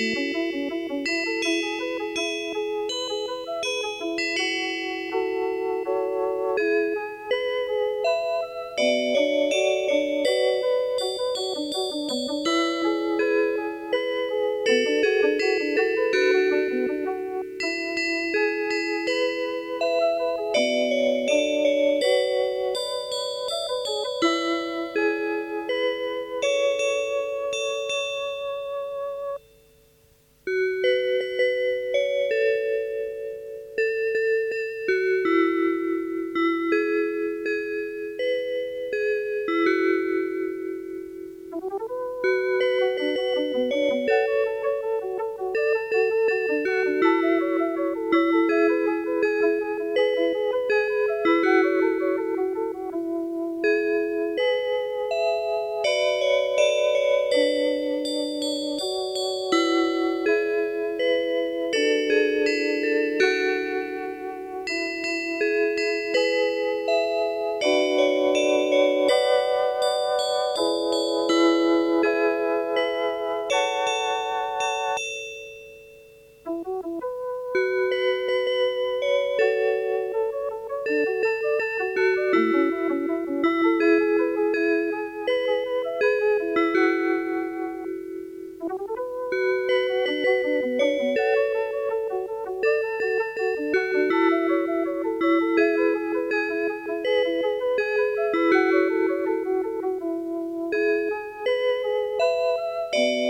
Música you